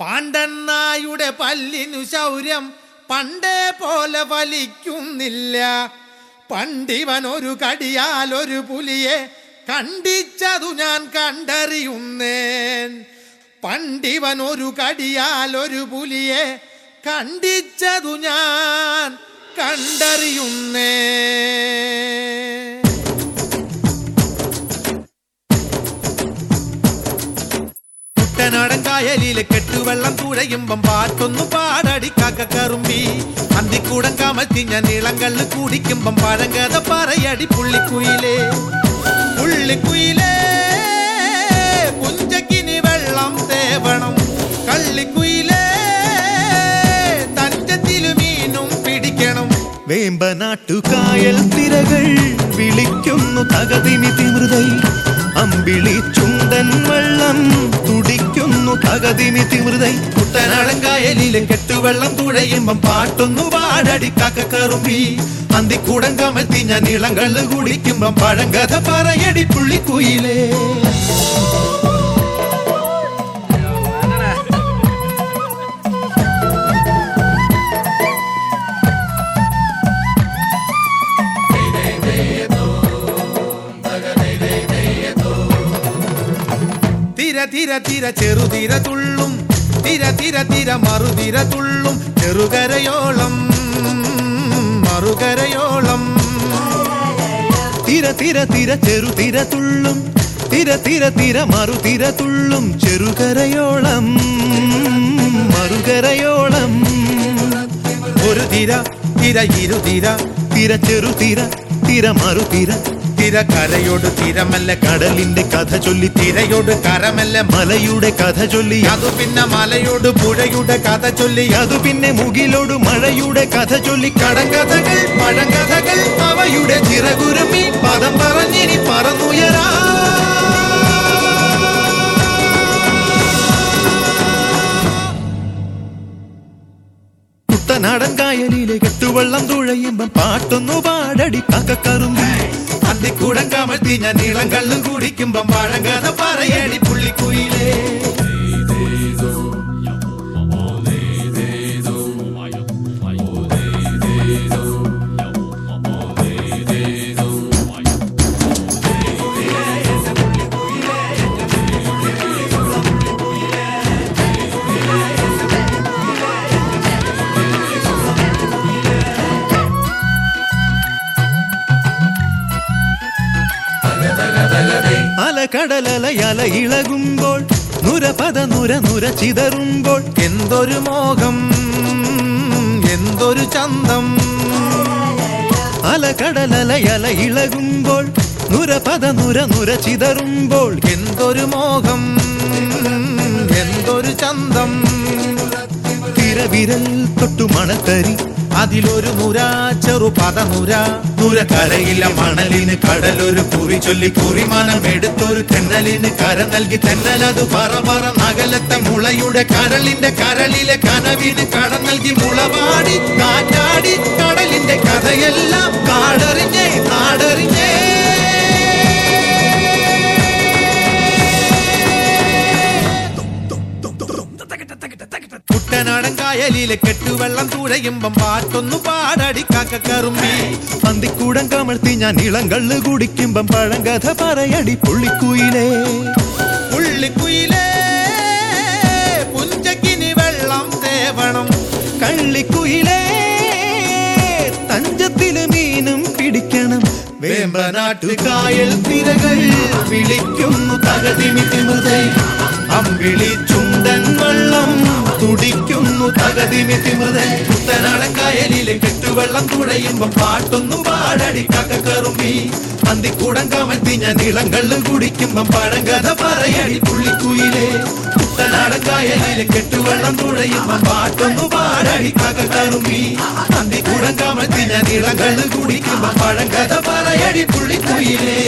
പാണ്ഡന്നായുടെ പല്ലിനു ശൗര്യം പണ്ടേ പോലെ ഫലിക്കുന്നില്ല പണ്ടിവൻ ഒരു കടിയാൽ ഒരു പുലിയെ കണ്ടിച്ചതു ഞാൻ കണ്ടറിയുന്നേൻ. പണ്ടിവൻ ഒരു കടിയാൽ ഒരു പുലിയെ കണ്ടിച്ചതു ഞാൻ കണ്ടറിയുന്നേ കുട്ടനാടൻ കായലിലെ കെട്ടുവെള്ളം കുഴയുമ്പം പാട്ടൊന്നു പാടടി കാക്കക്കറുമ്പി അന്തിക്കൂടം കമത്തി ഞാൻ നീളങ്കള്ള് കുടിക്കുമ്പം പഴങ്കഥ പറയടി പുള്ളിക്കുയിലേ. പുള്ളിക്കുയിലേ പുഞ്ചക്കിനി വെള്ളം തേവണം. കള്ളിക്കുയിലേ തഞ്ചത്തിലു മീനും പിടിക്കണം. വേമ്പനാട്ടുകായൽ തിരകൾ വിളിക്കുന്നു തകതിമിതി തിമൃതൈ. അമ്പിളി ചുണ്ടൻ വെള്ളം തുടിക്കുന്നു തകതിമി തിമൃതൈ കുട്ടനാടൻ കായലിലെ കെട്ടുവെള്ളം തുഴയുമ്പം പാട്ടൊന്നു പാടടി കാക്കക്കറുമ്പി അന്തിക്കൂടം കമത്തി ഞാൻ ഇളങ്കള്ള് കുടിക്കുമ്പം പഴങ്കഥ പറയടി പുള്ളിക്കുയിലേ. തിര തിര തിര ചെറുതിര തുള്ളും. തിര തിര തിര മറുതിര തുള്ളും. ചെറുകരയോളം മറുകരയോളം. തിര തിര തിര ചെറുതിര തുള്ളും. തിര തിര തിര മറുതിര തുള്ളും. ചെറുകരയോളം മറുകരയോളം. ഒരു തിര തിര ഇരുതിര. തിര ചെറുതിര തിര തിര മറു തിര കരയോട് തിരമല്ല കടലിന്റെ കഥ ചൊല്ലി തിരയോട് കരമല്ല മലയുടെ കഥ ചൊല്ലി. അതു പിന്നെ മലയോട് പുഴയുടെ കഥ ചൊല്ലി അതു പിന്നെ മുകിലോട് മഴയുടെ കഥ ചൊല്ലി. കടങ്കഥകൾ പഴങ്കഥകൾ അവയുടെ ചിറകുരുമി പദം പറഞ്ഞിനി പറന്നുയരാ. കുട്ടനാടൻ കായലിലെ കെട്ടുവെള്ളം തുഴയുമ്പം പാട്ടൊന്നു പാടടി കാക്കക്കറുമ്പി അന്തിക്കൂടം കമഴ്ത്തി ഞാൻ നീളം കള്ളും കുടിക്കുമ്പം പഴങ്കഥ പറയണി പുള്ളിക്കുയിലേ. അലകടലല ഇളകുമ്പോൾ നുരപദ നുര നുര ചിതറുമ്പോൾ എന്തൊരു മോഹം എന്തൊരു ചന്തം. അലകടലല ഇളകുമ്പോൾ നുരപദ നുര നുര ചിതറുമ്പോൾ എന്തൊരു മോഹം എന്തൊരു ചന്തം. തിരവിരൽ തൊട്ടു മണത്തരി അതിലൊരു നുര ചെറു പതനുര നുര കരയില്ല മണലിന് കടലൊരു കുറി ചൊല്ലി കുറിമാനം എടുത്തൊരു തെന്നലിന് കര നൽകി തെന്നലത് പറ പറ നഗലത്തെ മുളയുടെ കരളിന്റെ കരളിലെ കനവിന് കട നൽകി മുളപാടി കാറ്റാടി കടലിന്റെ കഥയെല്ലാം കാടറിഞ്ഞേ നാടറിഞ്ഞേ. കായലിലെ കെട്ടുവെള്ളം തുഴയുമ്പം പാട്ടൊന്നു പാടടി കാക്കക്കറുമ്പി പന്തിക്കൂടം കമഴ്ത്തി ഞാൻ ഇളങ്കള്ള് കുടിക്കുമ്പം പഴങ്കഥ പറയടി പുള്ളിക്കുയിലേ. പുള്ളിക്കുയിലേ പുഞ്ചക്കിനി വെള്ളം തേവണം. കള്ളിക്കുയിലേ തഞ്ചത്തിൽ മീനും പിടിക്കണം. വേമ്പനാട്ടു കായൽ തിരകൾ വിളിക്കുന്നു തകതിമി തിമുതൈ അമ്പിളി ചുണ്ടൻ വെള്ളം തുടിക്കുന്നു തകതിമി തിമുതൈ കുട്ടനാടൻ കായലിലെ കെട്ടുവെള്ളം തുഴയുമ്പം പാട്ടൊന്നു പാടടി. കക്കറുമ്പി അന്തിക്കൂടം കമത്തി ഞാൻ ഇളങ്കള്ള് കുടിക്കുമ്പം പഴങ്കഥ പറയടി പുള്ളിക്കുയിലെ. കുട്ടനാടൻ കായലിലെ കെട്ടുവെള്ളം തുഴയുമ്പം പാട്ടൊന്നു പാടടി. കക്കറുമ്പി അന്തിക്കൂടം കമത്തി ഞാൻ ഇളങ്കള്ള് കുടിക്കുമ്പം പഴങ്കഥ പറയടി പുള്ളിക്കുയിലേ.